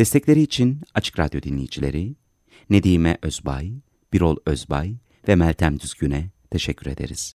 Destekleri için Açık Radyo dinleyicileri Nedime Özbay, Birol Özbay ve Meltem Düzgün'e teşekkür ederiz.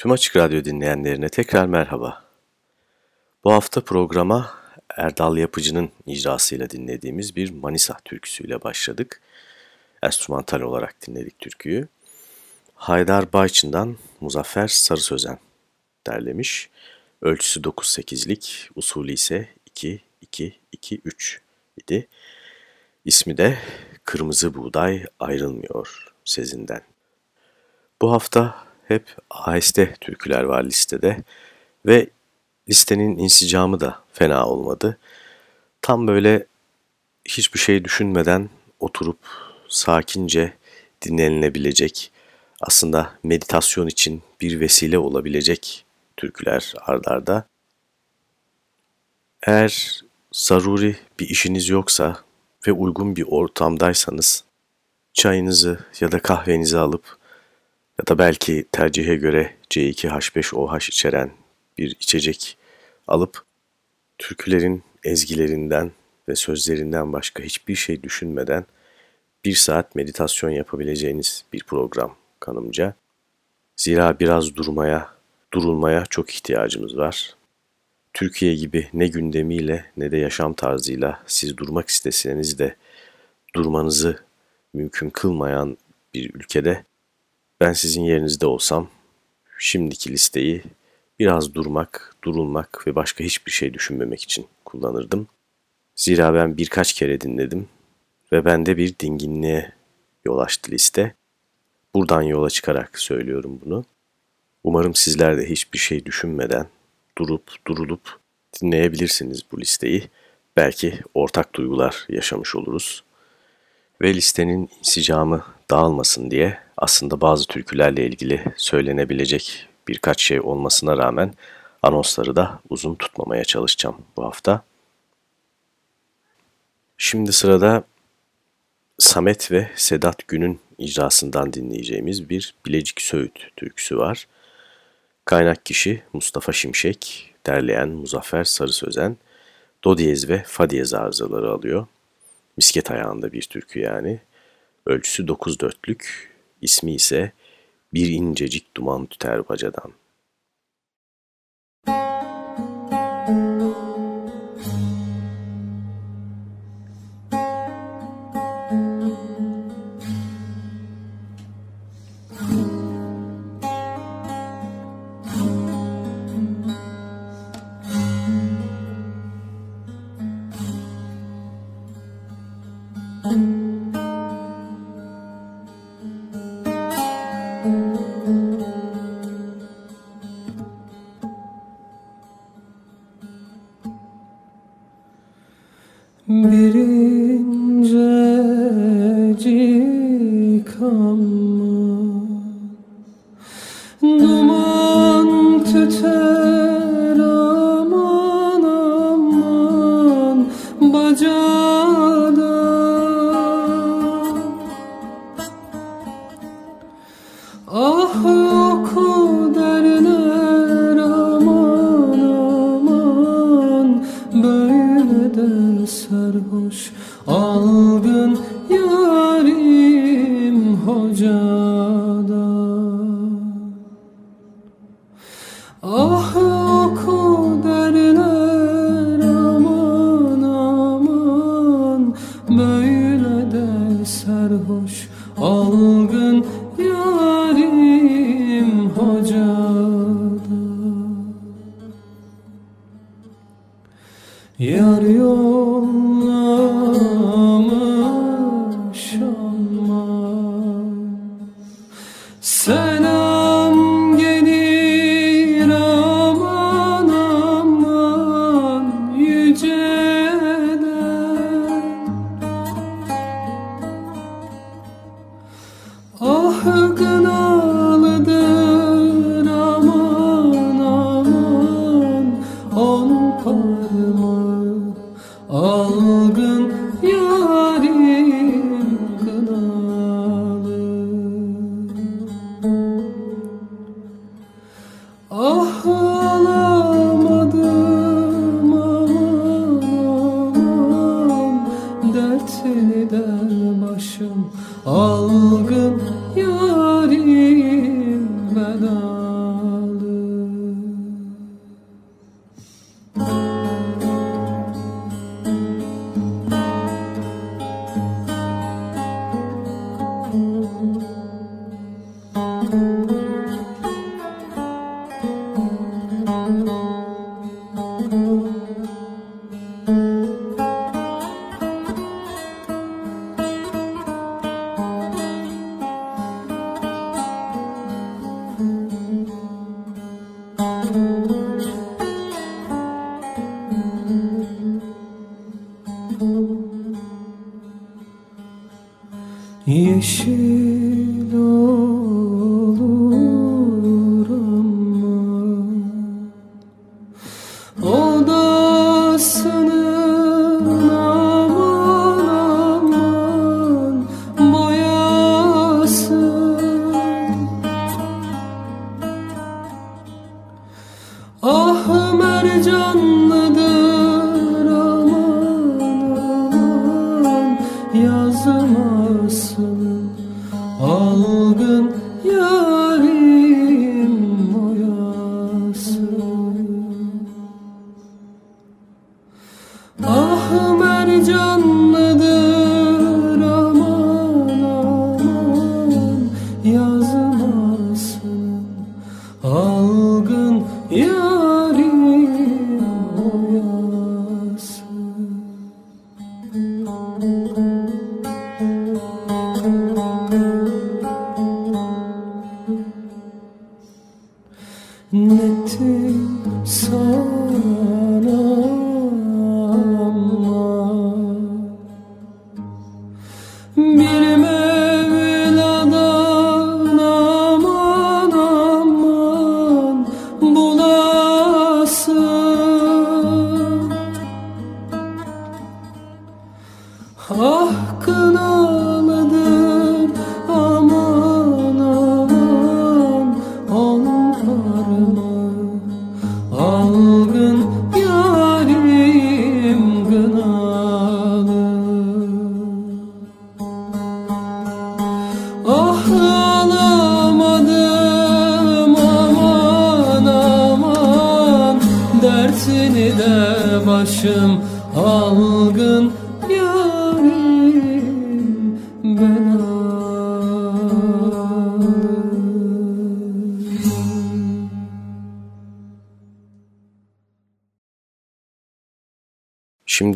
Tüm Açık Radyo dinleyenlerine tekrar merhaba. Bu hafta programa Erdal Yapıcı'nın icrasıyla dinlediğimiz bir Manisa türküsüyle başladık. Enstrümantal olarak dinledik türküyü. Haydar Bayçın'dan Muzaffer Sarı Sözen derlemiş Ölçüsü 9-8'lik, usulü ise 2-2-2-3 idi. İsmi de Kırmızı Buğday Ayrılmıyor Sezinden. Bu hafta hep aheste türküler var listede ve listenin insicamı da fena olmadı. Tam böyle hiçbir şey düşünmeden oturup sakince dinlenilebilecek, aslında meditasyon için bir vesile olabilecek türküler ardarda. Eğer zaruri bir işiniz yoksa ve uygun bir ortamdaysanız çayınızı ya da kahvenizi alıp ya da belki tercihe göre C2H5OH içeren bir içecek alıp türkülerin ezgilerinden ve sözlerinden başka hiçbir şey düşünmeden bir saat meditasyon yapabileceğiniz bir program kanımca. Zira biraz durmaya, durulmaya çok ihtiyacımız var. Türkiye gibi ne gündemiyle ne de yaşam tarzıyla siz durmak isteseniz de durmanızı mümkün kılmayan bir ülkede ben sizin yerinizde olsam şimdiki listeyi biraz durmak, durulmak ve başka hiçbir şey düşünmemek için kullanırdım. Zira ben birkaç kere dinledim ve bende bir dinginliğe yol açtı liste. Buradan yola çıkarak söylüyorum bunu. Umarım sizler de hiçbir şey düşünmeden durup durulup dinleyebilirsiniz bu listeyi. Belki ortak duygular yaşamış oluruz. Ve listenin insicamı dağılmasın diye aslında bazı türkülerle ilgili söylenebilecek birkaç şey olmasına rağmen anonsları da uzun tutmamaya çalışacağım bu hafta. Şimdi sırada Samet ve Sedat Gün'ün icrasından dinleyeceğimiz bir Bilecik Söğüt türküsü var. Kaynak kişi Mustafa Şimşek, derleyen Muzaffer Sarı Sözen, do diyez ve fa diyez arızaları alıyor. Misket ayağında bir türkü yani. Ölçüsü 9 dörtlük, ismi ise Bir incecik duman tüter bacadan.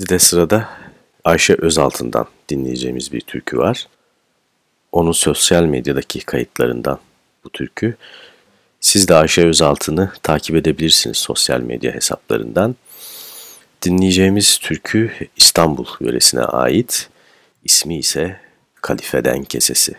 Şimdi de sırada Ayşe Özaltın'dan dinleyeceğimiz bir türkü var. Onun sosyal medyadaki kayıtlarından bu türkü. Siz de Ayşe Özaltın'ı takip edebilirsiniz sosyal medya hesaplarından. Dinleyeceğimiz türkü İstanbul yöresine ait. İsmi ise Kalifeden Kesesi.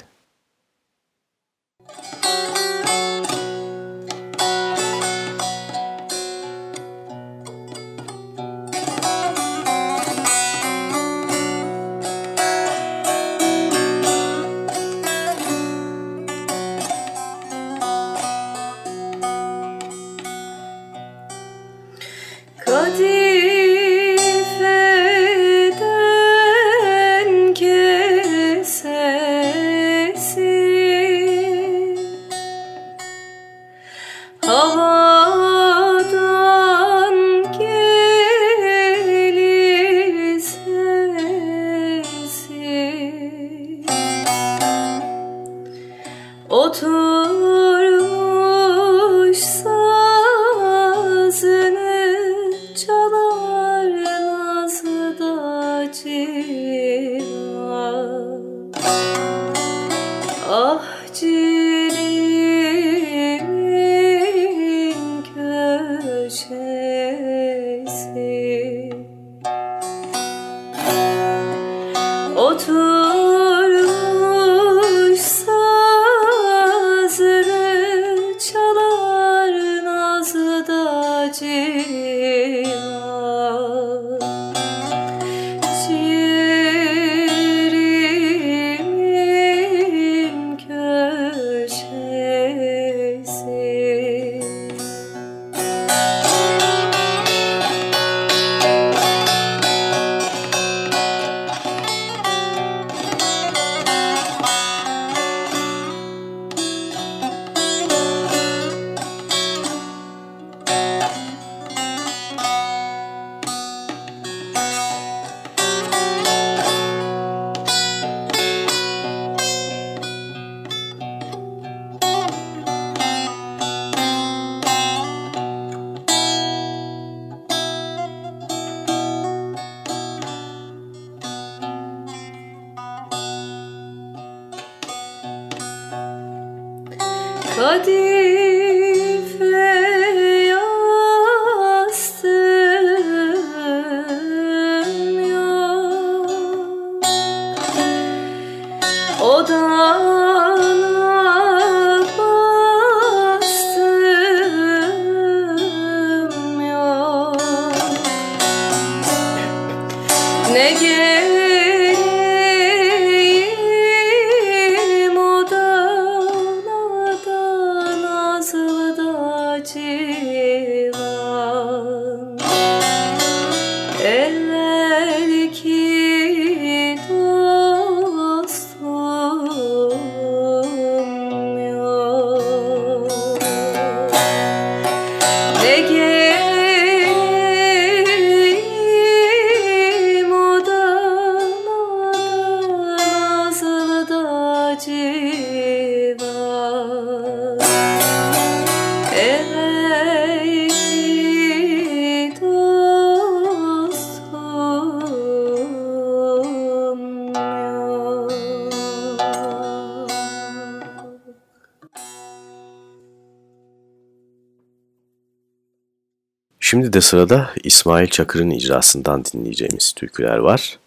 Şimdi de sırada İsmail Çakır'ın icrasından dinleyeceğimiz türküler var.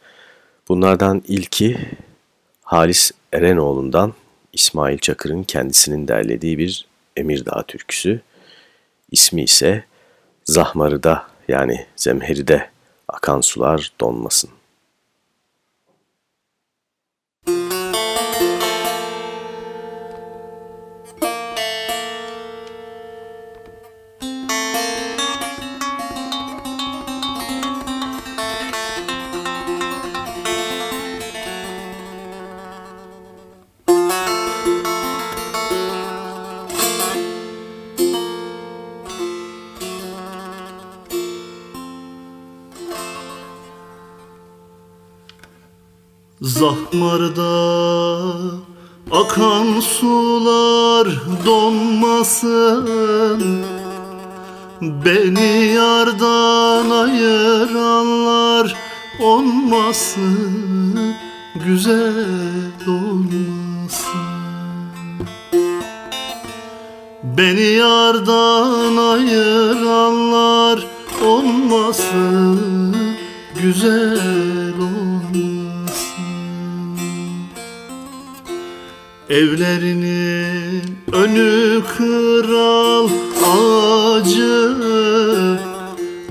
Bunlardan ilki Halis Erenoğlu'ndan İsmail Çakır'ın kendisinin derlediği bir Emirdağ türküsü. İsmi ise Zahmarı'da yani Zemheri'de akan sular donmasın.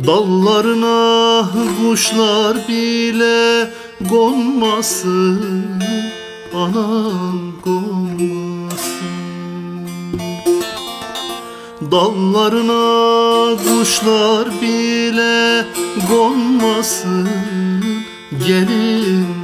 Dallarına kuşlar bile konmasın Anam konmasın Dallarına kuşlar bile konmasın Gelin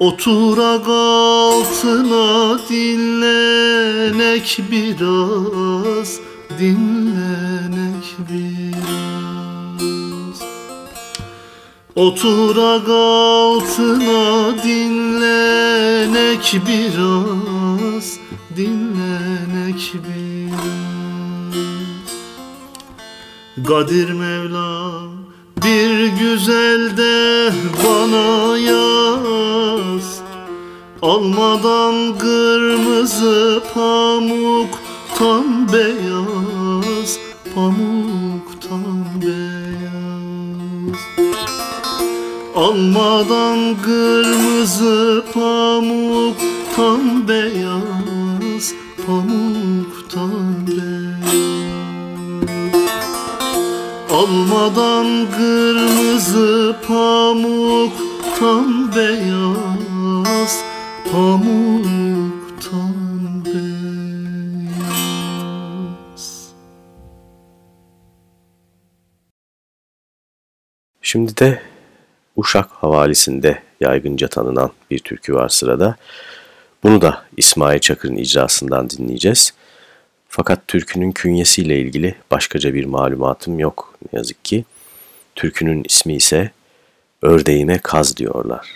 Oturak altına dinlenek biraz Dinlenek biraz. Oturak altına dinlenek biraz Dinlenek biraz. Kadir Mevlam bir güzel de bana yaz. Almadan kırmızı pamuk tam beyaz. Pamuk tam beyaz. Almadan kırmızı pamuk tam beyaz. Pamuk tam beyaz Almadan kırmızı pamuk tam beyaz Pamuk tam beyaz Şimdi de Uşak havalisinde yaygınca tanınan bir türkü var sırada. Bunu da İsmail Çakır'ın icrasından dinleyeceğiz. Fakat türkünün künyesiyle ilgili başkaca bir malumatım yok ne yazık ki. Türkünün ismi ise Ördeğime Kaz diyorlar.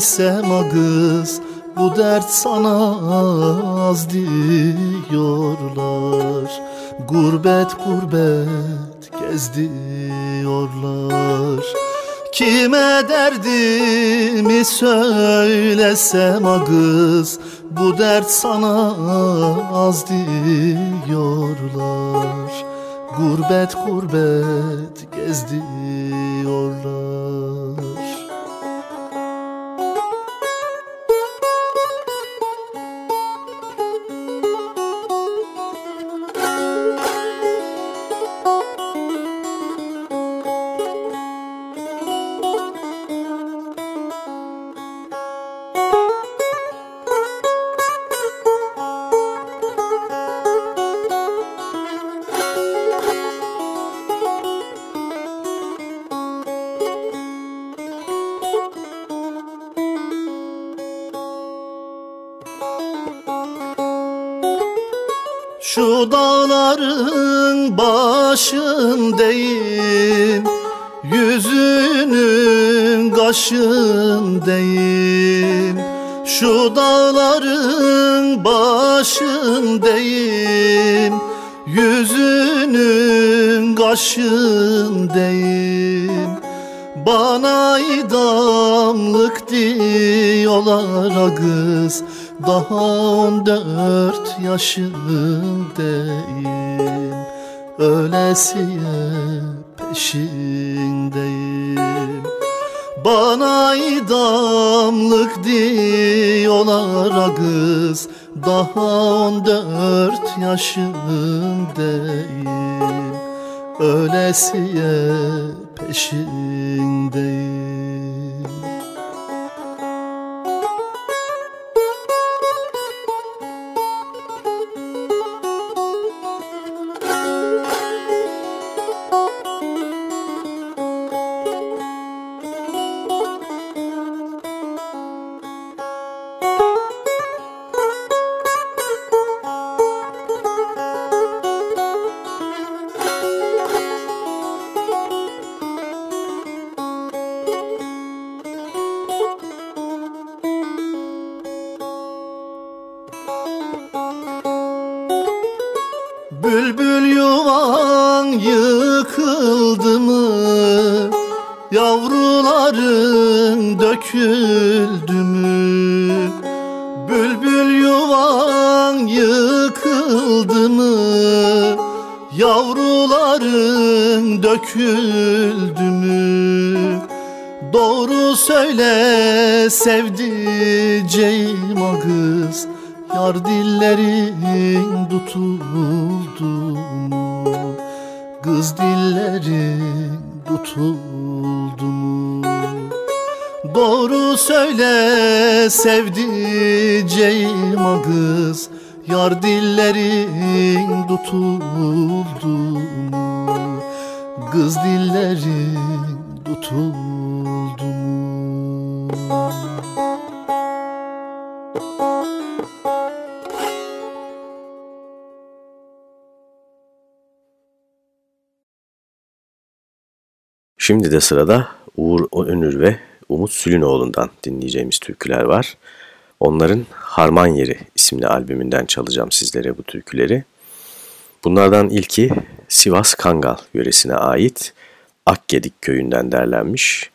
Söylesem a kız Bu dert sana az diyorlar. Gurbet gurbet gezdiyorlar Kime derdimi söylesem a kız Bu dert sana az diyorlar. Gurbet gurbet gezdiyorlar yaşındayım Ölesiye peşindeyim. Bana idamlık diyorlar kız Daha on dört yaşındayım Ölesiye peşindeyim Şimdi de sırada Uğur Önür ve Umut Sülünoğlu'ndan dinleyeceğimiz türküler var. Onların Harman Yeri isimli albümünden çalacağım sizlere bu türküleri. Bunlardan ilki Sivas Kangal yöresine ait Akgedik köyünden derlenmiş.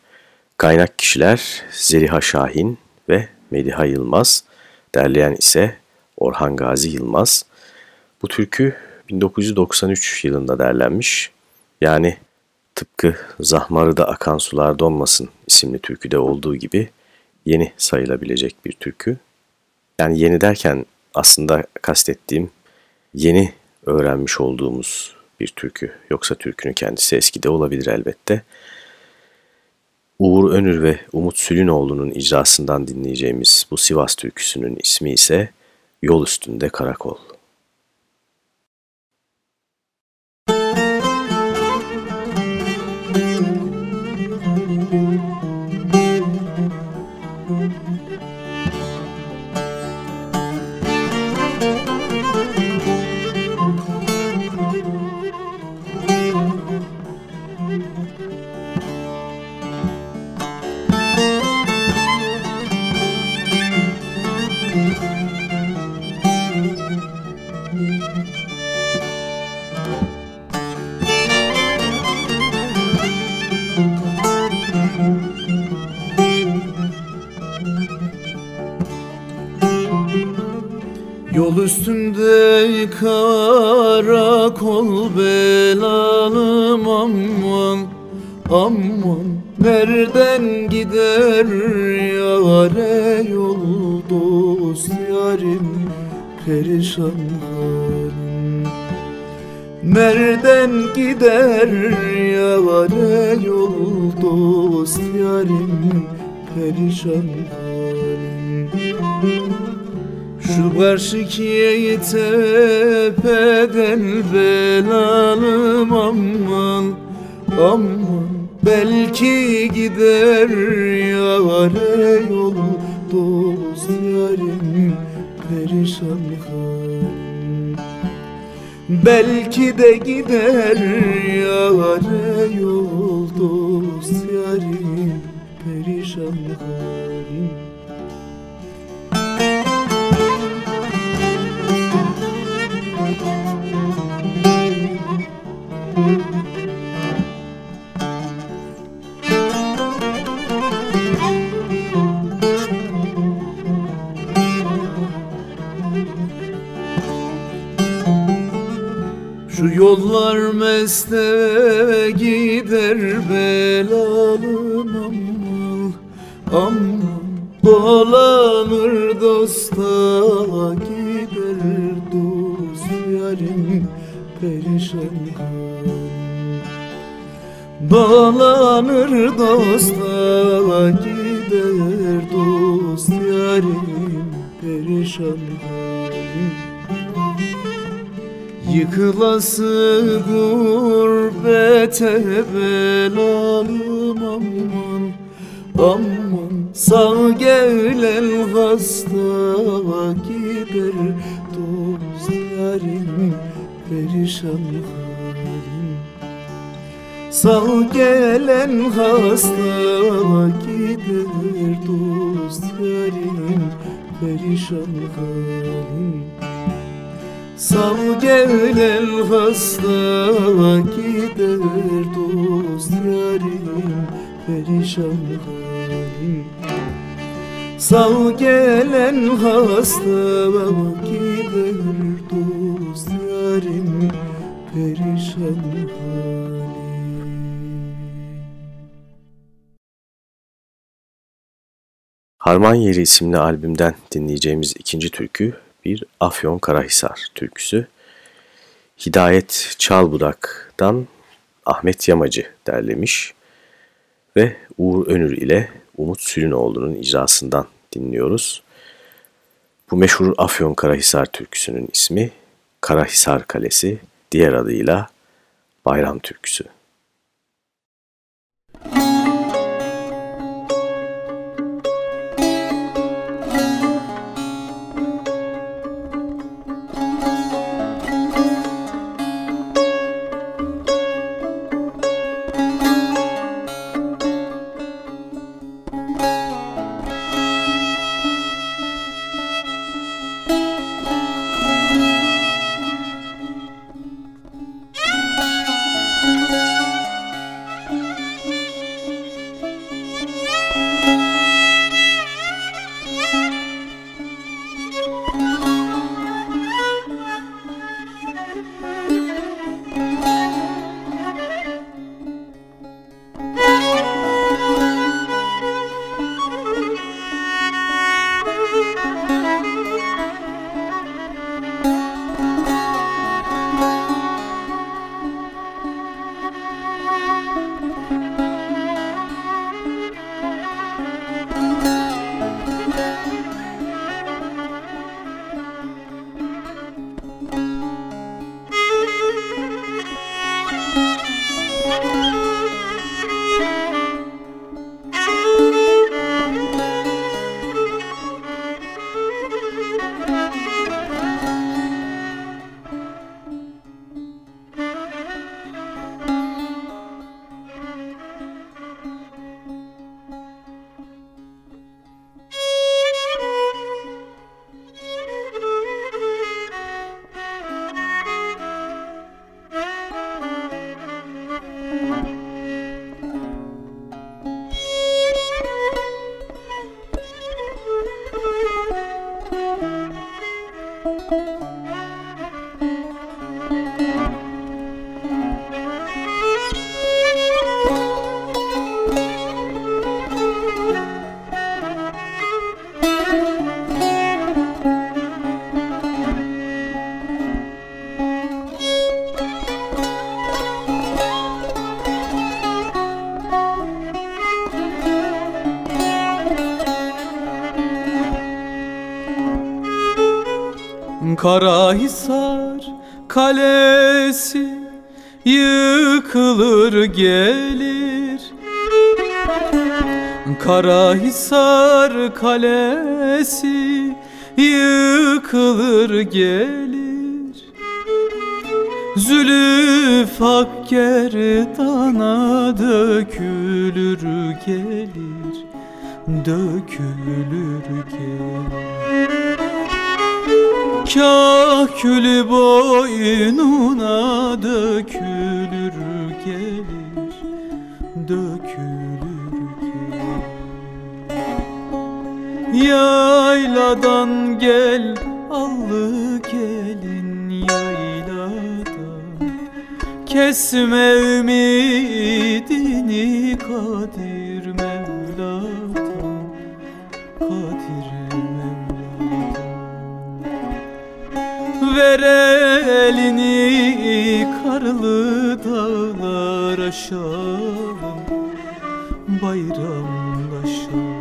Kaynak kişiler Zeliha Şahin ve Mediha Yılmaz. Derleyen ise Orhan Gazi Yılmaz. Bu türkü 1993 yılında derlenmiş. Yani tıpkı Zahmarı'da Akan Sular Donmasın isimli türküde olduğu gibi yeni sayılabilecek bir türkü. Yani yeni derken aslında kastettiğim yeni öğrenmiş olduğumuz bir türkü. Yoksa türkünün kendisi eskide olabilir elbette. Uğur Önür ve Umut Sülünoğlu'nun icrasından dinleyeceğimiz bu Sivas türküsünün ismi ise Yol Üstünde Karakol. Üstünde karakol belalım aman aman. Nereden gider yare yol dost yarim perişan halim Nereden gider yare yol dost yarim perişan halim şu karşıki tepeden belalım aman aman. Belki gider yare yol dost yarim perişan halim Belki de gider yare yol dost yarim perişan halim Şu yollar meste gider belalım aman aman. Dolanır dosta gider dost yarim perişan Dolanır dosta gider dost yarim perişan Yıkılası gurbete belalım aman Aman sağ gelen hasta gider dost yarim perişan halim. Sağ gelen hasta gider dost yarim perişan halim Sağ gelen hasta gider dost yarim perişan halim. Sağ gelen hasta gider dost yarim perişan halim. Harman Yeri isimli albümden dinleyeceğimiz ikinci türkü bir Afyon Karahisar türküsü. Hidayet Çalburak'tan Ahmet Yamacı derlemiş ve Uğur Önür ile Umut Sülünoğlu'nun icrasından dinliyoruz. Bu meşhur Afyon Karahisar türküsünün ismi Karahisar Kalesi, diğer adıyla Bayram Türküsü. Música Karahisar kalesi yıkılır gelir. Karahisar kalesi yıkılır gelir. Zülüf ak gerdana dökülür gelir. Dökülür gelir Kahkül boynuna dökülür gelir Dökülür gelir. Yayladan gel allı gelin yayladan. Kesme ümidini kadir Ver elini karlı dağlar aşalım Bayramlaşalım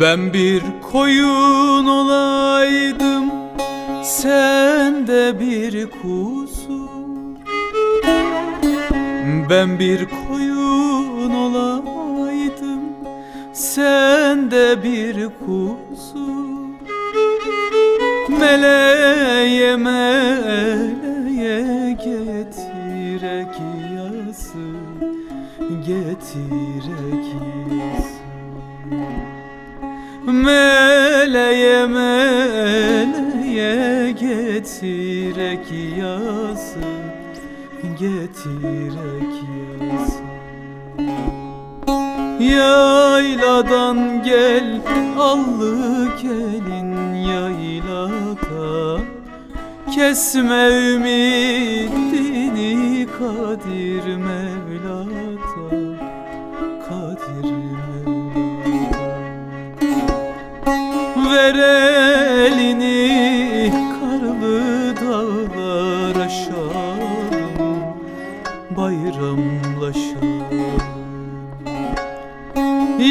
Ben bir koyun olaydım Sen de bir kuzu. Ben bir koyun olaydım Sen de bir kuzu. Meleğe meleğe getirek yazı Getirek yazı Meleğe meleğe getirek yazı Getirek yazı. Yayladan gel allı gelin yayladan Kesme ümidini kadir Bayramlaşalım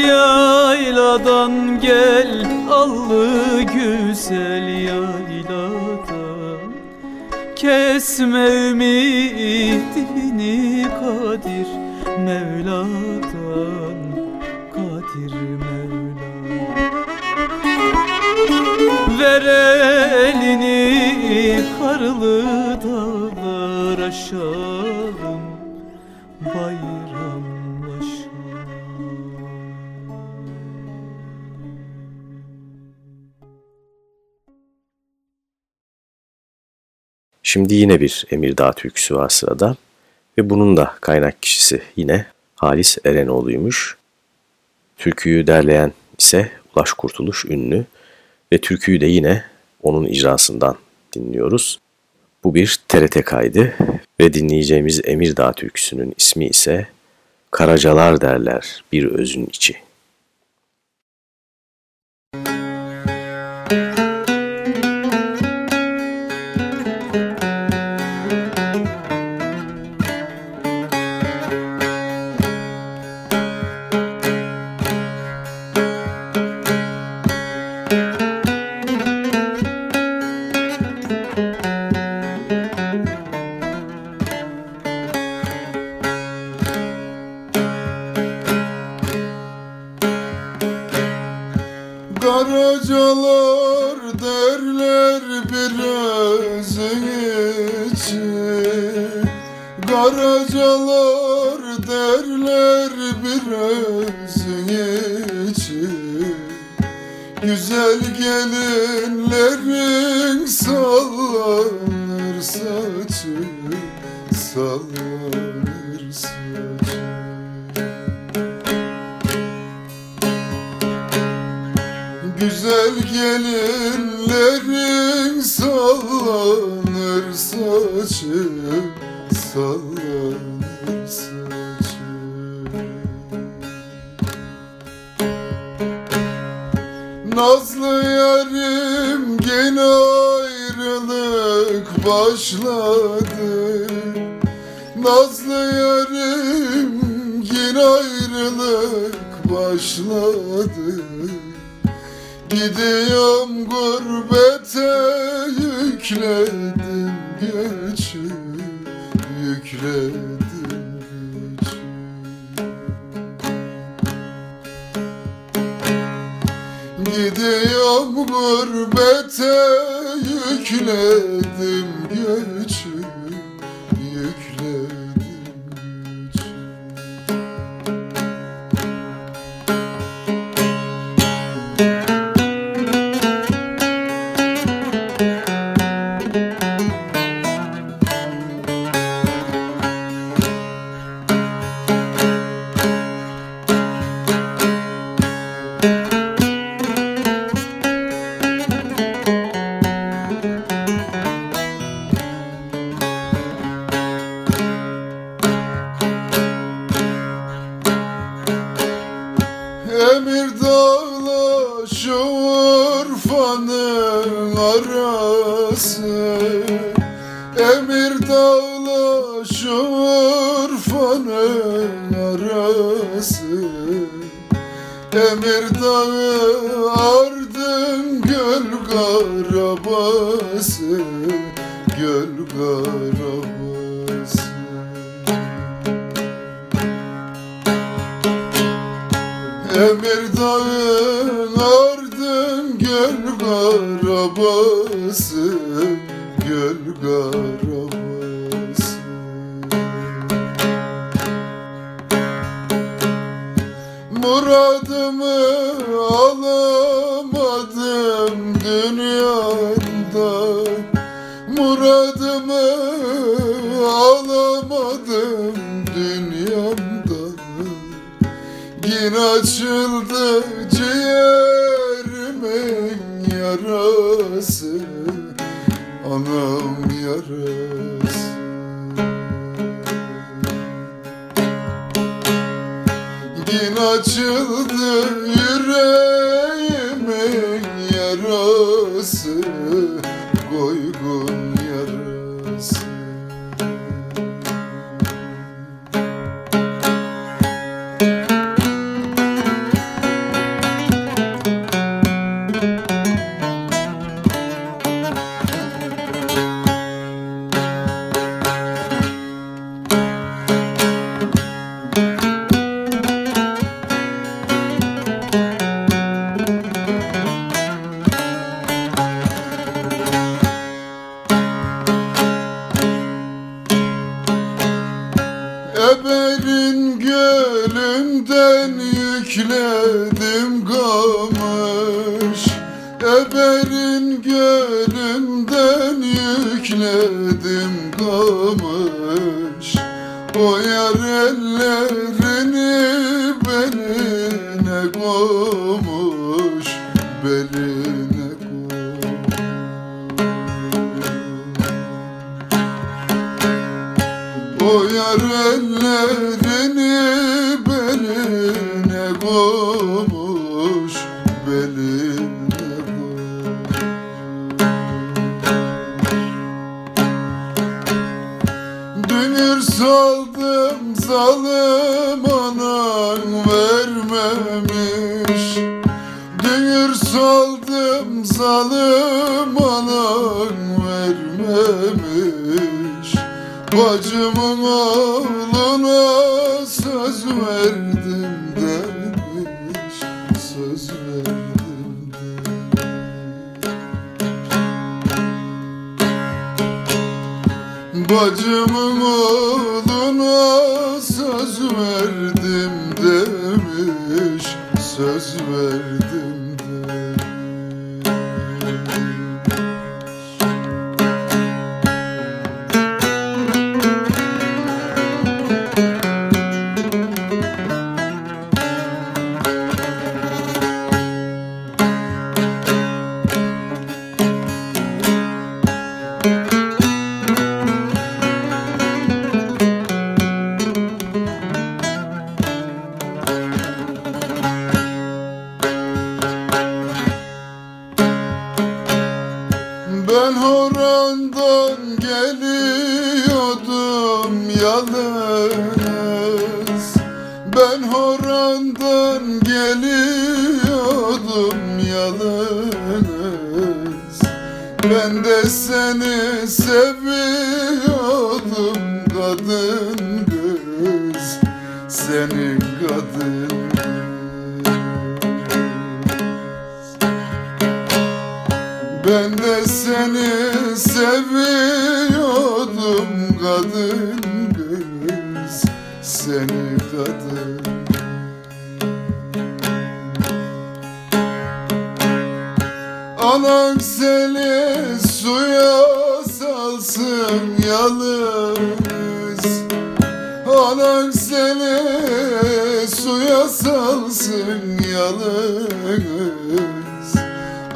Yayladan gel allı güzel yayladan Kesme ümidini kadir Mevla'dan Kadir Mevla'dan. Ver elini karlı dağlar aşalım Şimdi yine bir Emirdağ türküsü var sırada ve bunun da kaynak kişisi yine Halis Erenoğlu'ymuş. Türküyü derleyen ise Ulaş Kurtuluş ünlü ve türküyü de yine onun icrasından dinliyoruz. Bu bir TRT kaydı ve dinleyeceğimiz Emirdağ türküsünün ismi ise Karacalar derler bir özün içi. Gidiyorum gurbete yükledim geri yarası. Anam yarası. demiş Bacımın oğluna söz verdim demiş. Söz verdim demiş. Bacımın oğluna söz verdim demiş. Söz verdim yalnız Anan seni suya salsın yalnız.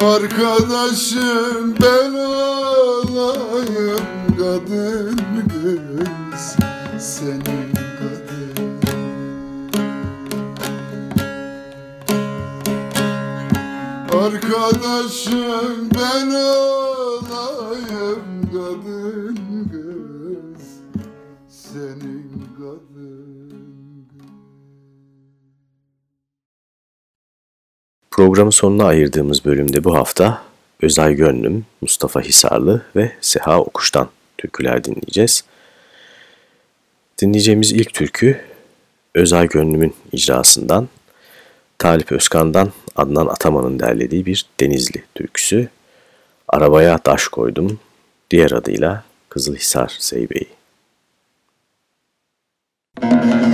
Arkadaşım ben olayım kadın kız Senin kadın. Arkadaşım ben olayım Programın sonuna ayırdığımız bölümde bu hafta Özay Gönlüm, Mustafa Hisarlı ve Seha Okuş'tan türküler dinleyeceğiz. Dinleyeceğimiz ilk türkü Özay Gönlüm'ün icrasından Talip Özkan'dan Adnan Ataman'ın derlediği bir Denizli türküsü. Arabaya taş koydum, diğer adıyla Kızılhisar Zeybe'yi. Arabaya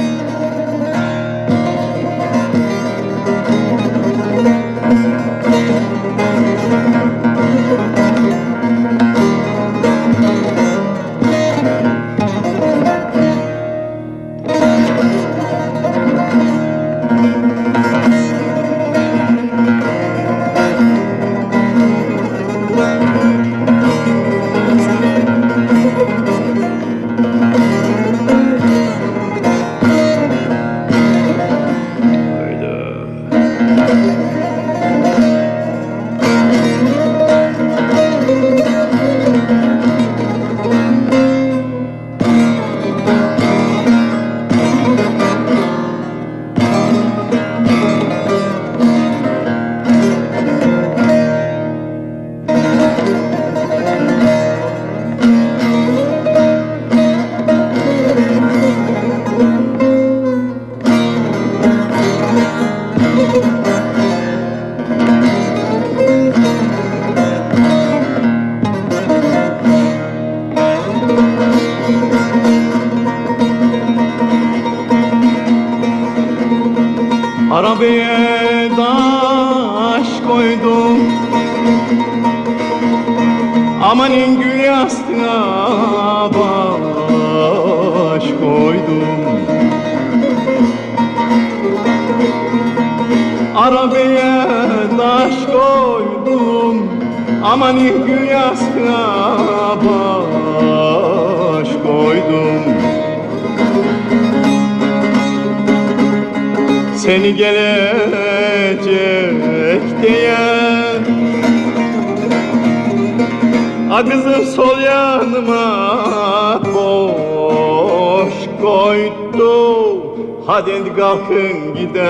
Hadi kalkın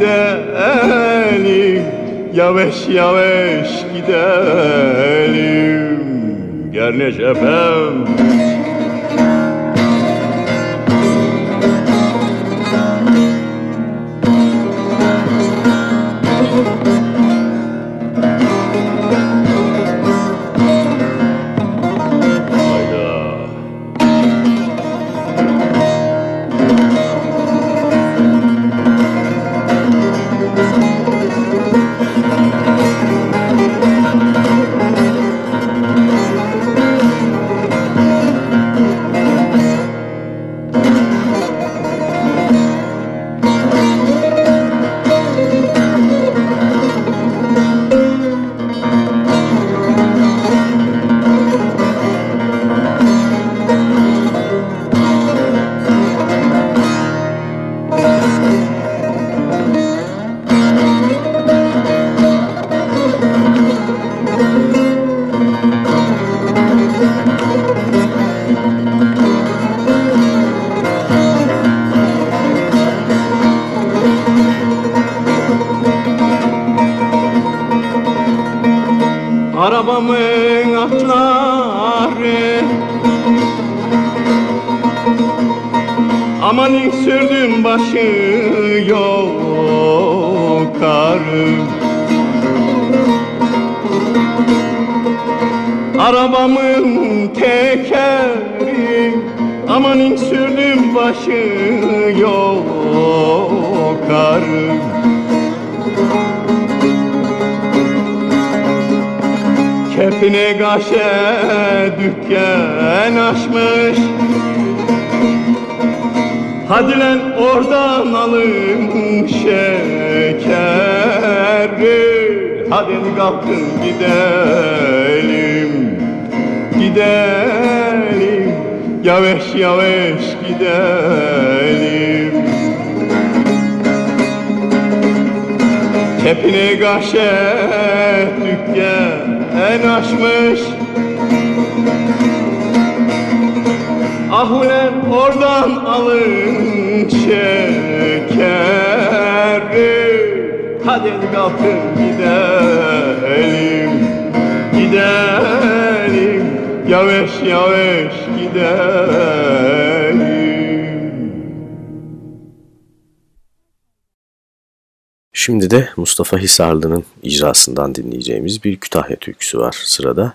Gidelim. Yavaş yavaş gidelim. Gel Neşefem Kepine gaşe dükkan açmış. Hadi lan oradan alın şekeri Hadi kalkın gidelim Gidelim. Yavaş yavaş gidelim. Kepine gaşet dükkan açmış. Ah ulan oradan alın şekeri Hadi kalkın gidelim Gidelim. Yavaş yavaş gidelim Şimdi de Mustafa Hisarlı'nın icrasından dinleyeceğimiz bir Kütahya türküsü var sırada.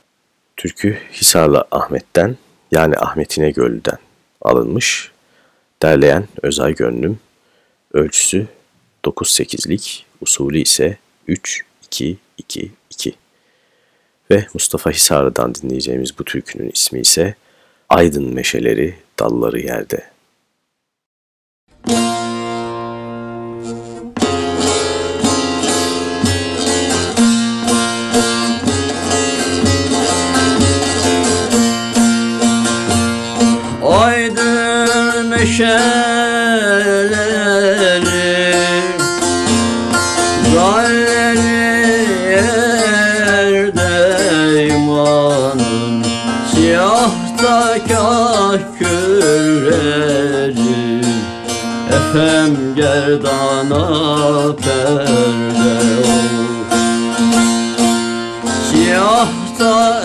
Türkü Hisarlı Ahmet'ten yani Ahmet İnegöl'den alınmış. Derleyen Özay Gönlüm. Ölçüsü 9-8'lik, usulü ise 3-2-2-2. Ve Mustafa Hisarlı'dan dinleyeceğimiz bu türkünün ismi ise Aydın Meşeleri Dalları Yerde. Müzik neşeleri Zalleri yerde imanın Siyah da kahkülleri Efem gerdana perde olur Siyah da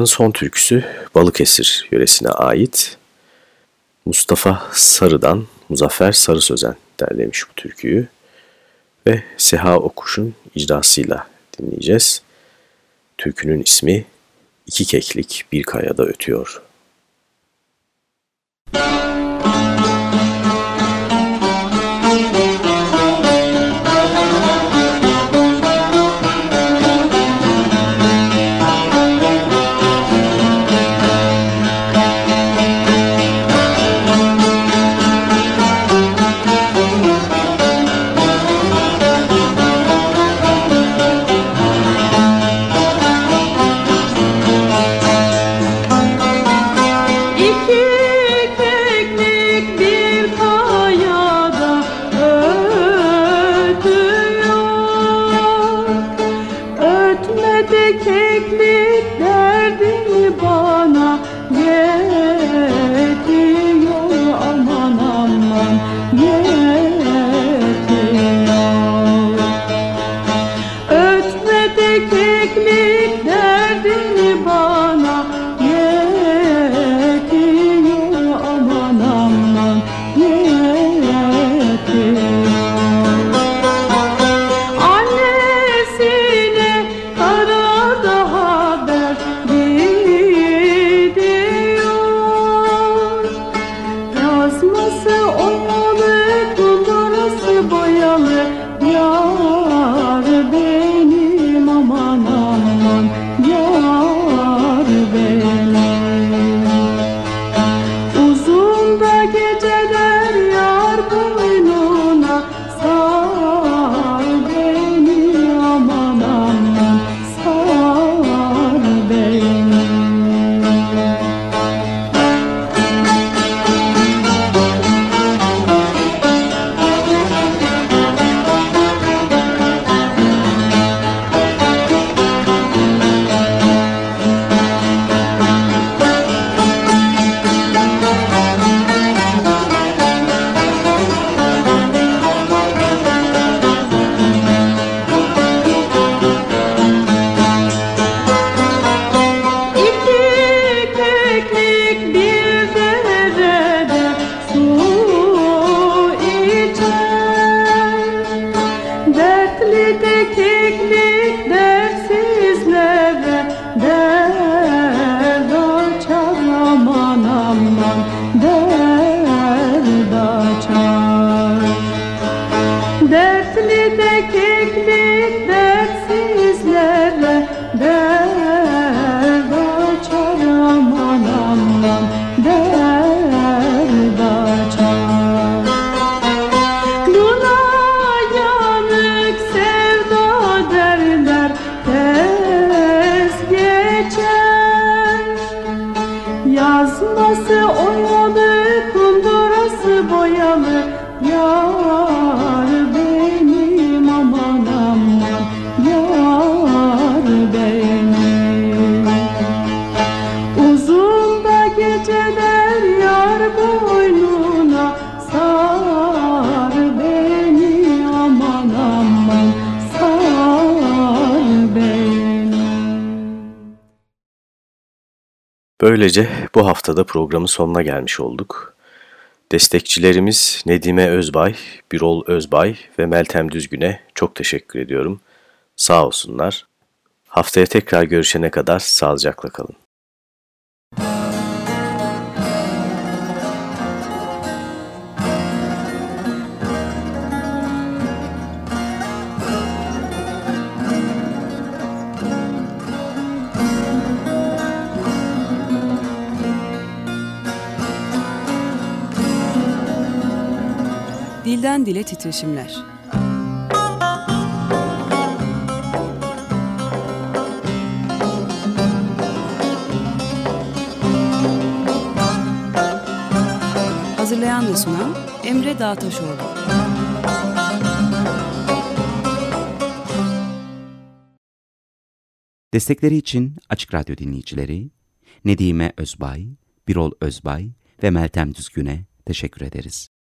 Haftanın son türküsü Balıkesir yöresine ait. Mustafa Sarı'dan Muzaffer Sarı Sözen derlemiş bu türküyü ve Seha Okuş'un icrasıyla dinleyeceğiz. Türkünün ismi İki Keklik Bir Kayada Ötüyor. Serdar Böylece bu haftada programın sonuna gelmiş olduk. Destekçilerimiz Nedime Özbay, Birol Özbay ve Meltem Düzgün'e çok teşekkür ediyorum. Sağ olsunlar. Haftaya tekrar görüşene kadar sağlıcakla kalın. Dilden dile titreşimler. Hazırlayan ve sunan Emre Dağtaşoğlu. Destekleri için Açık Radyo dinleyicileri Nedime Özbay, Birol Özbay ve Meltem Düzgün'e teşekkür ederiz.